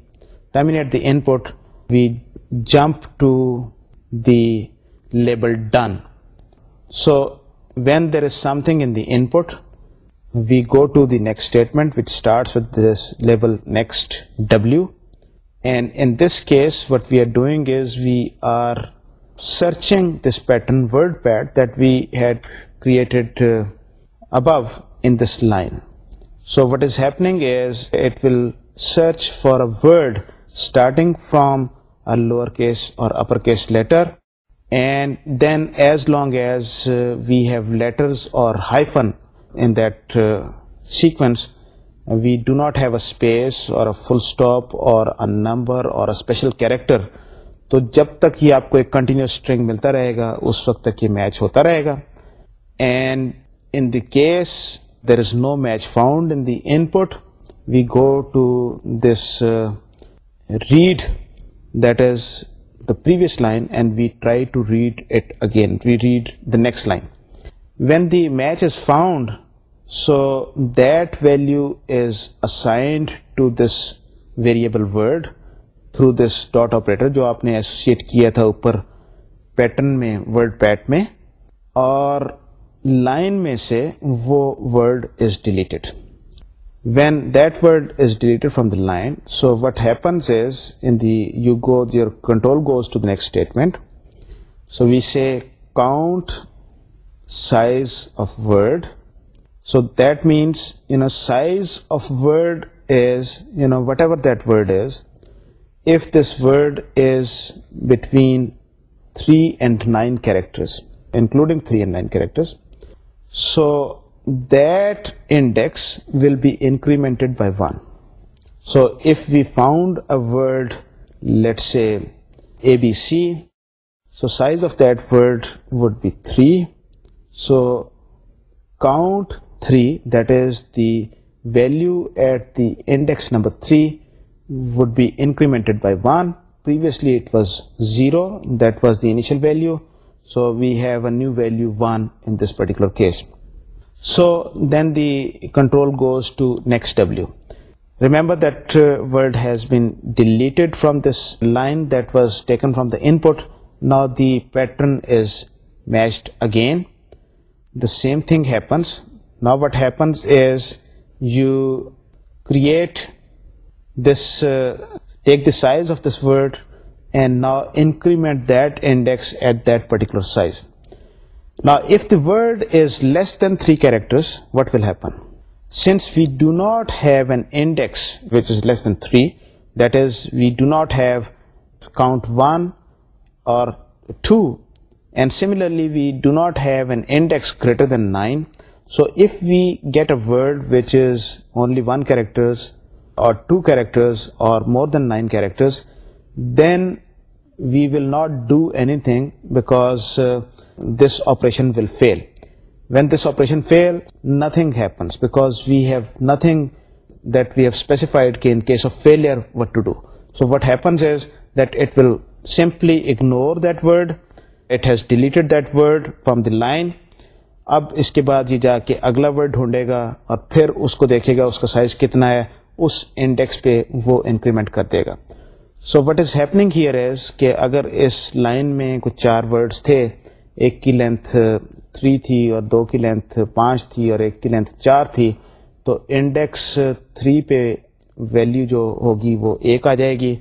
terminate the input, we jump to the label done. So when there is something in the input, we go to the next statement, which starts with this label next W. And in this case, what we are doing is we are searching this pattern WordPad that we had created uh, above. This line so what is or uppercase letter will search as starting as case or upper case letter and then as long as we have not we do not have a space or full stop or number or special character تو جب تک یہ آپ کو ایک continuous string ملتا رہے گا اس وقت تک یہ میچ ہوتا رہے گا and in the case there is no match found in the input go to this read that is the previous line and we try to read it again we read the next line when the match is found so that value is assigned to this variable world through this dot operator جو آپ نے associate کیا تھا اوپر pattern میں world پیٹ میں اور line میں سے وہ word is deleted when that word is deleted from the line so what happens is in the you go your control goes to the next statement so we say count size of word so that means you know size of word is you know whatever that word is if this word is between three and nine characters including three and nine characters So that index will be incremented by 1. So if we found a word, let's say ABC, so size of that word would be 3. So count 3, that is the value at the index number 3 would be incremented by 1. Previously it was 0, that was the initial value. So we have a new value 1 in this particular case. So then the control goes to next w. Remember that uh, word has been deleted from this line that was taken from the input. Now the pattern is matched again. The same thing happens. Now what happens is you create this, uh, take the size of this word and now increment this particular size now then three character we do not have an index greater than nine so if we get a word which is only one character or two character or more than nine characters then we will not do anything because this operation will fail when this operation fail what we have nothing that we have specified failure ignore that has it has deleted that the from اب اس کے بعد یہ جا کے اگلا word ڈھونڈے گا اور پھر اس کو دیکھے گا اس کا سائز کتنا ہے اس انڈیکس پہ وہ انکریمنٹ کر دے گا so what is happening here is کہ اگر اس لائن میں کچھ چار ورڈس تھے ایک کی لینتھ تھری تھی اور دو کی لینتھ پانچ تھی اور ایک کی لینتھ چار تھی تو انڈیکس تھری پہ ویلیو جو ہوگی وہ ایک آ جائے گی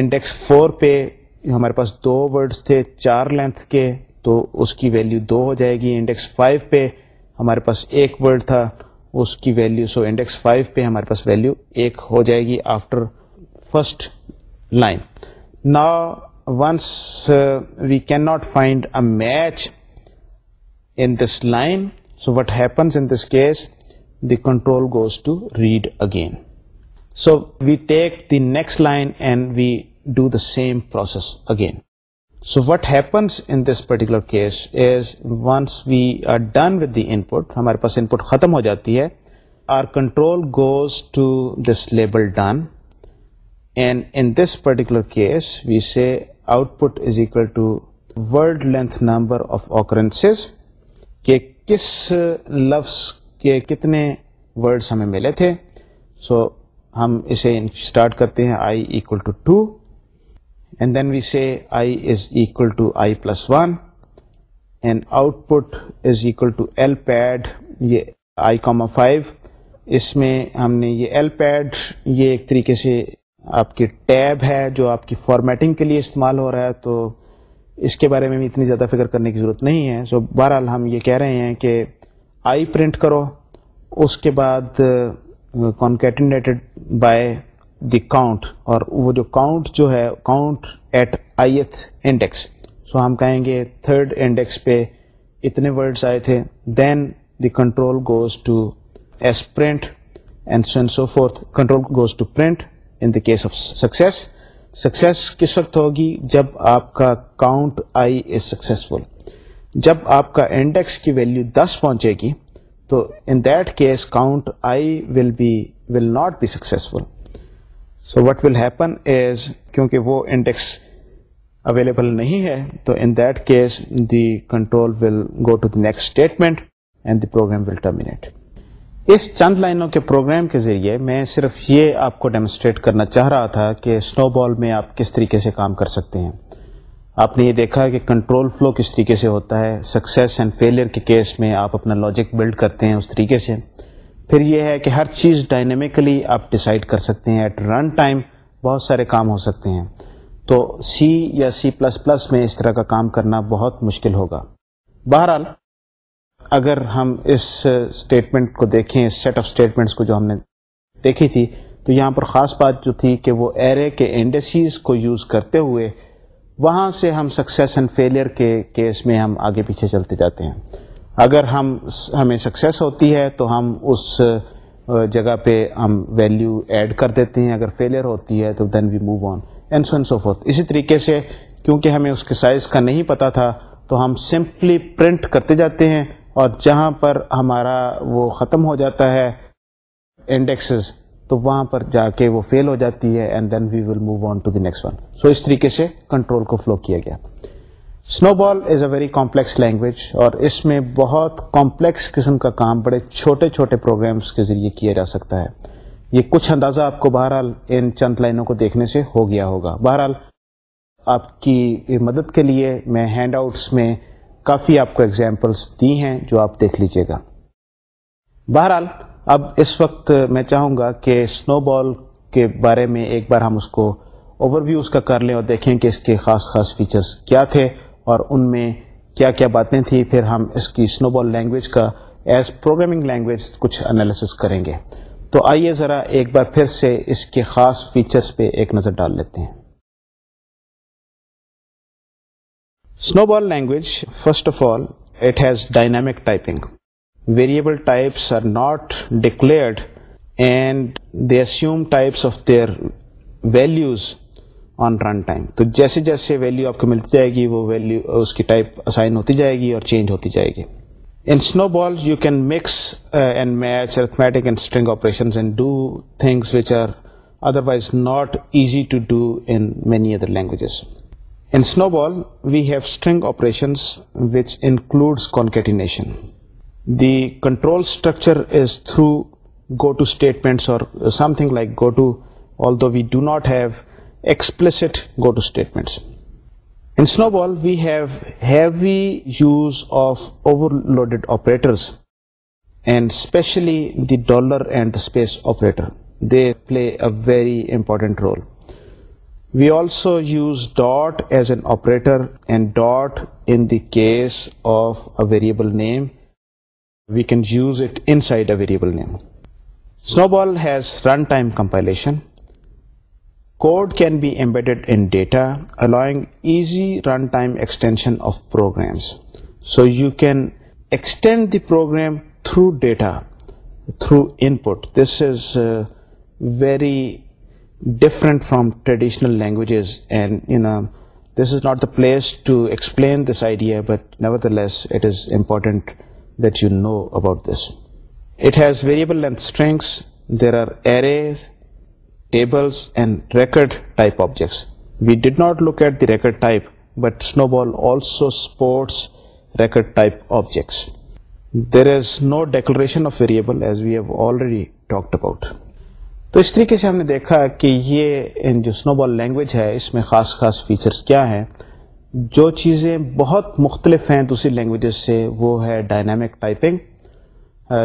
انڈیکس فور پہ ہمارے پاس دو ورڈس تھے چار لینتھ کے تو اس کی ویلیو دو ہو جائے گی انڈیکس فائیو پہ ہمارے پاس ایک ورڈ تھا اس کی ویلیو سو انڈیکس فائیو پہ ہمارے پاس ویلیو ایک ہو جائے گی after first lines we can not find a match in this line so what happens in this case the control goes to read again so we take the next line and we do the same process again so what happens in this particular case is once we are done with the input ہمارے پاس input ختم ہو جاتی ہے or control goes to this label done کتنے ملے تھے so ہم اسے اسٹارٹ کرتے ہیں I equal to two and then we say output is equal to L pad comma five اس میں ہم نے یہ ایل پیڈ یہ ایک طریقے سے آپ کی ٹیب ہے جو آپ کی فارمیٹنگ کے لیے استعمال ہو رہا ہے تو اس کے بارے میں بھی اتنی زیادہ فکر کرنے کی ضرورت نہیں ہے سو بہرحال ہم یہ کہہ رہے ہیں کہ آئی پرنٹ کرو اس کے بعد کانکیٹنیٹڈ بائی دی کاؤنٹ اور وہ جو کاؤنٹ جو ہے count at I ith index so ہم کہیں گے تھرڈ انڈیکس پہ اتنے ورڈس آئے تھے then the control goes to S print and سینسو forth control goes to print in the case of success success کس وقت ہوگی جب آپ کا کاؤنٹ آئی از سکسیزفل جب آپ کا انڈیکس کی ویلو دس پہنچے گی تو in that case count I will be will not be successful so what will happen کیونکہ وہ انڈیکس اویلیبل نہیں ہے تو in that case the control will go to the next statement and the program will terminate اس چند لائنوں کے programme کے ذریعے میں صرف یہ آپ کو ڈیمونسٹریٹ کرنا چاہ رہا تھا کہ سنو بال میں آپ کس طریقے سے کام کر سکتے ہیں آپ نے یہ دیکھا کہ کنٹرول فلو کس طریقے سے ہوتا ہے سکسیس اینڈ فیلئر کے کیس میں آپ اپنا لاجک بلڈ کرتے ہیں اس طریقے سے پھر یہ ہے کہ ہر چیز ڈائنیمیکلی آپ ڈیسائڈ کر سکتے ہیں ایٹ رن ٹائم بہت سارے کام ہو سکتے ہیں تو سی یا سی پلس پلس میں اس طرح کا کام کرنا بہت مشکل ہوگا بہرحال اگر ہم اس اس اسٹیٹمنٹ کو دیکھیں سیٹ آف اسٹیٹمنٹس کو جو ہم نے دیکھی تھی تو یہاں پر خاص بات جو تھی کہ وہ ایرے کے انڈسیز کو یوز کرتے ہوئے وہاں سے ہم سکسیس اینڈ فیلئر کے کیس میں ہم آگے پیچھے چلتے جاتے ہیں اگر ہم ہمیں سکسیس ہوتی ہے تو ہم اس جگہ پہ ہم ویلیو ایڈ کر دیتے ہیں اگر فیلئر ہوتی ہے تو then we move on and so forth اسی طریقے سے کیونکہ ہمیں اس کے سائز کا نہیں پتہ تھا تو ہم سمپلی پرنٹ کرتے جاتے ہیں اور جہاں پر ہمارا وہ ختم ہو جاتا ہے انڈیکسز تو وہاں پر جا کے وہ فیل ہو جاتی ہے and then we will move on to the next one so اس طریقے سے کنٹرول کو فلو کیا گیا سنو بال is a very complex language اور اس میں بہت کمپلیکس قسم کا کام بڑے چھوٹے چھوٹے پروگرامس کے ذریعے کیا جا سکتا ہے یہ کچھ اندازہ آپ کو بہرحال ان چند لائنوں کو دیکھنے سے ہو گیا ہوگا بہرحال آپ کی مدد کے لیے میں ہینڈ آؤٹس میں کافی آپ کو ایگزامپلس دی ہیں جو آپ دیکھ لیجئے گا بہرحال اب اس وقت میں چاہوں گا کہ سنو بال کے بارے میں ایک بار ہم اس کو اوور ویو اس کا کر لیں اور دیکھیں کہ اس کے خاص خاص فیچرز کیا تھے اور ان میں کیا کیا باتیں تھیں پھر ہم اس کی سنو بال لینگویج کا ایز پروگرامنگ لینگویج کچھ انالیسس کریں گے تو آئیے ذرا ایک بار پھر سے اس کے خاص فیچرز پہ ایک نظر ڈال لیتے ہیں اسنو بال language first of all it has dynamic typing variable types are not declared and they assume types of their values on run time تو جیسے جیسے ویلیو آپ کو ملتی جائے گی وہ ویلیو اس کی ٹائپ اسائن ہوتی جائے گی اور چینج ہوتی جائے گی ان سنو بال you can mix and match arithmetic and and string do things which are otherwise not easy to do in many other languages In snowball, we have string operations which includes concatenation. The control structure is through goto statements or something like goto, although we do not have explicit goto statements. In snowball, we have heavy use of overloaded operators, and especially the dollar and the space operator. They play a very important role. We also use dot as an operator, and dot in the case of a variable name, we can use it inside a variable name. Snowball has runtime compilation. Code can be embedded in data, allowing easy runtime extension of programs. So you can extend the program through data, through input. This is uh, very different from traditional languages, and this is not the place to explain this idea, but nevertheless it is important that you know about this. It has variable length strings. There are arrays, tables, and record type objects. We did not look at the record type, but Snowball also supports record type objects. There is no declaration of variable, as we have already talked about. تو اس طریقے سے ہم نے دیکھا کہ یہ جو سنو بال لینگویج ہے اس میں خاص خاص فیچرز کیا ہیں جو چیزیں بہت مختلف ہیں دوسری لینگویجز سے وہ ہے ڈائنامک ٹائپنگ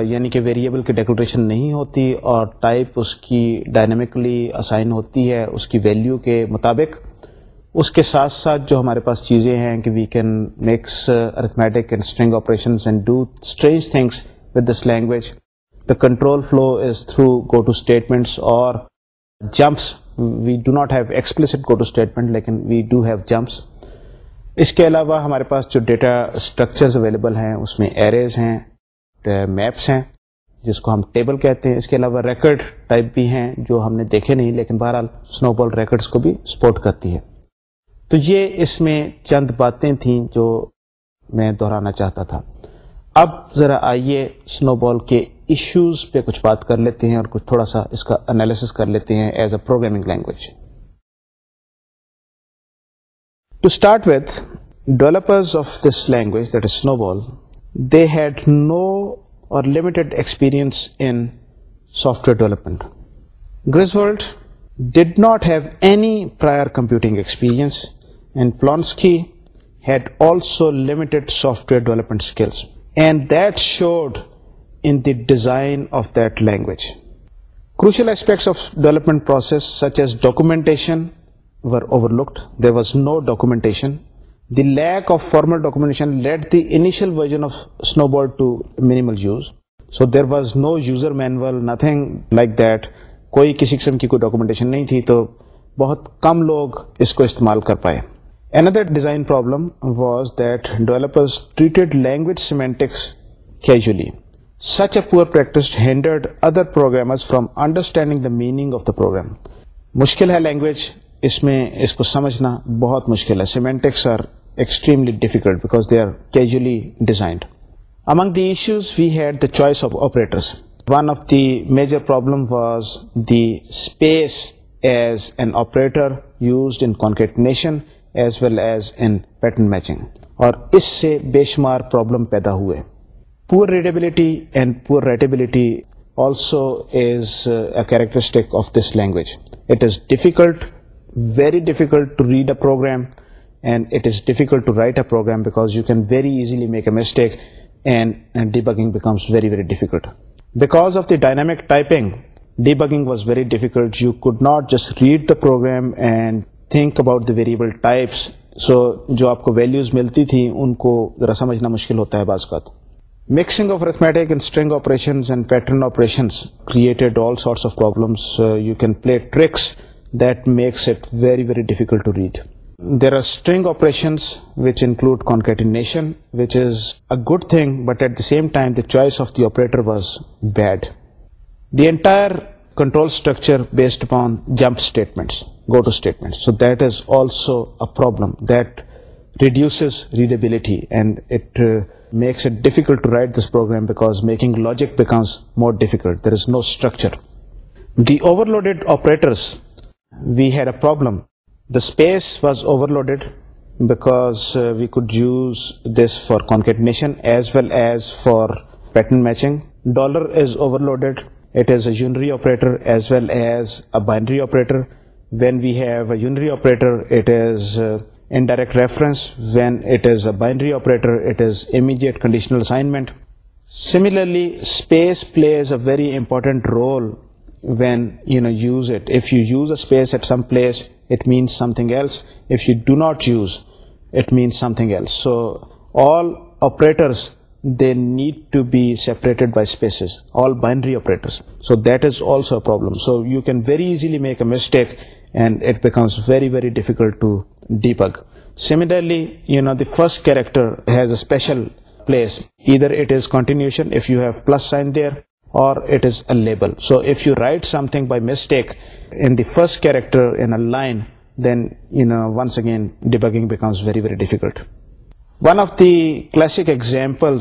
یعنی کہ ویریبل کی ڈیکوریشن نہیں ہوتی اور ٹائپ اس کی ڈائنامکلی اسائن ہوتی ہے اس کی ویلیو کے مطابق اس کے ساتھ ساتھ جو ہمارے پاس چیزیں ہیں کہ we can mix arithmetic and string operations and do strange things with this language the control flow is through go to statements اور jumps we do not have go to statement لیکن وی ڈو ہیو جمپس اس کے علاوہ ہمارے پاس جو data structures available ہیں اس میں ایریز ہیں میپس ہیں جس کو ہم ٹیبل کہتے ہیں اس کے علاوہ ریکڈ ٹائپ بھی ہیں جو ہم نے دیکھے نہیں لیکن بہرحال سنو بال ریکڈس کو بھی سپورٹ کرتی ہے تو یہ اس میں چند باتیں تھیں جو میں دہرانا چاہتا تھا اب ذرا آئیے سنو بال کے ایشوز پہ کچھ بات کر لیتے ہیں اور کچھ تھوڑا سا اس کا انالیس کر لیتے ہیں as a programming language to start with developers of this language that is سنو بال they had no or limited experience in software development Griswold did not have any prior computing experience and Polonsky had also limited software development skills and that showed in the design of that language crucial aspects of development process such as were overlooked there was no the lack of formal دیشن led the initial version of ball to minimal use so there was no user manual nothing like that کوئی کسی قسم کی کوئی documentation نہیں تھی تو بہت کم لوگ اس کو استعمال کر پائے این درٹ ڈیزائن پر such a handled other programs from understanding the meaning of the program ہے لینگویج اس میں اس کو سمجھنا بہت مشکل ہے space as an operator as well as in pattern matching اور اس سے بے شمار پرابلم پیدا ہوئے poor readability and poor writability also is a characteristic of this language it is difficult very difficult to read a program and it is difficult to write a program because you can very easily make a mistake and debugging becomes very very difficult because of the dynamic typing debugging was very difficult you could not just read the program and think about the variable types so جو آپ کو values ملتی تھیں ان کو ذرا سمجھنا مشکل ہوتا ہے بعض کا mixing of رتھمیٹکشن play ٹرکسری difficult to read there art good thing but at them times was bad the entire control structure based پان jump statements go to statement so that is also problem reduce readability and it makes it difficult to write this program because making logic becomes more difficult. There is no structure. The overloaded operators, we had a problem. The space was overloaded because uh, we could use this for concatenation as well as for pattern matching. Dollar is overloaded. It is a unary operator as well as a binary operator. When we have a unary operator, it is uh, in direct reference, when it is a binary operator, it is immediate conditional assignment. Similarly, space plays a very important role when use it. If you use a space at some place, it means something else. If you do not use, it means something else. So all operators, they need to be separated by spaces, all binary operators. So that is also a problem. So you can very easily make a mistake and it becomes very very difficult to debug similarly first characters a pet is continuation or first character difficult one of the classic example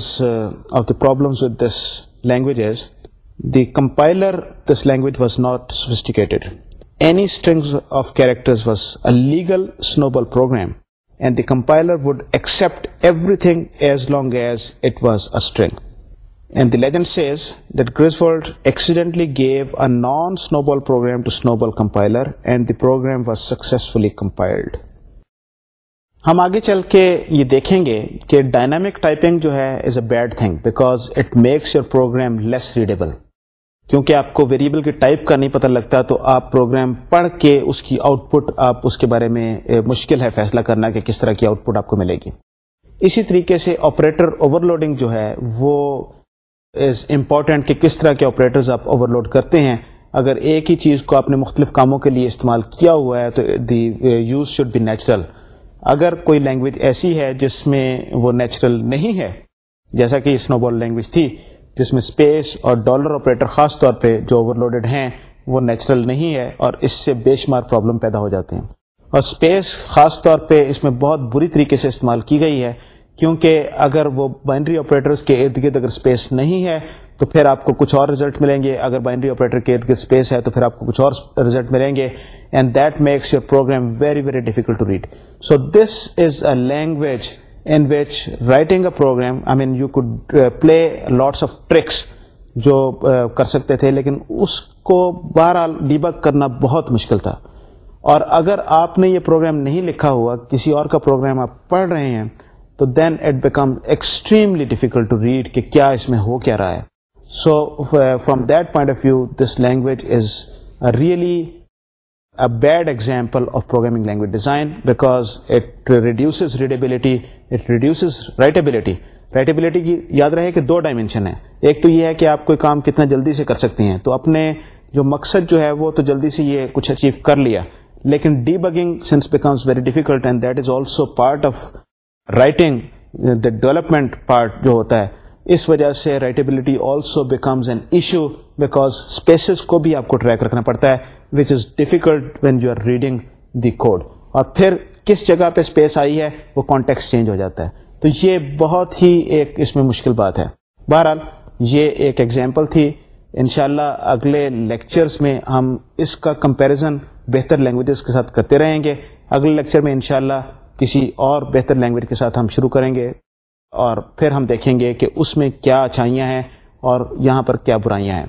of the problem compiler this language was not sophisticated legal program and the compiler would accept everything as long as it was a legend says that accidentally gave accidentally gave snowball non snowball to snowball compiler was successfully compiled ہم آگے چل کے یہ دیکھیں گے کہ dynamic typing جو ہے is a bad thing because it makes your program less readable کیونکہ آپ کو ویریبل کے ٹائپ کا نہیں پتہ لگتا تو آپ پروگرام پڑھ کے اس کی آؤٹ پٹ آپ اس کے بارے میں مشکل ہے فیصلہ کرنا کہ کس طرح کی آؤٹ پٹ آپ کو ملے گی اسی طریقے سے آپریٹر اوور لوڈنگ جو ہے وہ از امپورٹنٹ کہ کس طرح کے آپریٹرز آپ اوور لوڈ کرتے ہیں اگر ایک ہی چیز کو آپ نے مختلف کاموں کے لیے استعمال کیا ہوا ہے تو the use should be natural اگر کوئی لینگویج ایسی ہے جس میں وہ نیچرل نہیں ہے جیسا کہ اسنو بال لینگویج تھی جس میں اسپیس اور ڈالر آپریٹر خاص طور پہ جو اوور لوڈیڈ ہیں وہ نیچرل نہیں ہے اور اس سے بے شمار پرابلم پیدا ہو جاتے ہیں اور اسپیس خاص طور پہ اس میں بہت بری طریقے سے استعمال کی گئی ہے کیونکہ اگر وہ بائنڈری آپریٹرس کے ارد گرد اگر اسپیس نہیں ہے تو پھر آپ کو کچھ اور رزلٹ ملیں گے اگر بائنڈری آپریٹر کے ارد گرد اسپیس ہے تو پھر آپ کو کچھ اور رزلٹ ملیں گے and that makes your program very very difficult to read so this is a language and which writing a program I mean you could play lots of tricks جو uh, کر سکتے تھے لیکن اس کو بہرحال ڈیبک کرنا بہت مشکل تھا اور اگر آپ نے یہ پروگرام نہیں لکھا ہوا کسی اور کا پروگرام آپ پڑھ رہے ہیں تو then it become extremely difficult to read کہ کیا اس میں ہو کیا رہا ہے so from that point of view this language is really a bad example of programming language design because it reduces readability, it reduces reduces writability کی یاد رہے کہ دو ڈائمینشن ہیں ایک تو یہ ہے کہ آپ کوئی کام کتنا جلدی سے کر سکتے ہیں تو اپنے جو مقصد جو ہے وہ تو جلدی سے یہ کچھ اچیو کر لیا لیکن debugging since becomes very difficult and that is also part of writing the development part جو ہوتا ہے اس وجہ سے writability also becomes an issue because spaces کو بھی آپ کو ٹریک رکھنا پڑتا ہے which is difficult when you are reading the code اور پھر کس جگہ پہ اسپیس آئی ہے وہ کانٹیکس چینج ہو جاتا ہے تو یہ بہت ہی ایک اس میں مشکل بات ہے بہرحال یہ ایک ایگزامپل تھی انشاءاللہ اگلے لیکچرز میں ہم اس کا کمپیریزن بہتر لینگویجز کے ساتھ کرتے رہیں گے اگلے لیکچر میں انشاءاللہ کسی اور بہتر لینگویج کے ساتھ ہم شروع کریں گے اور پھر ہم دیکھیں گے کہ اس میں کیا اچھائیاں ہیں اور یہاں پر کیا برائیاں ہیں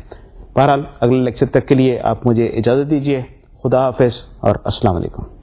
بہرحال اگلے لیکچر تک کے لیے آپ مجھے اجازت دیجیے خدا حافظ اور السلام علیکم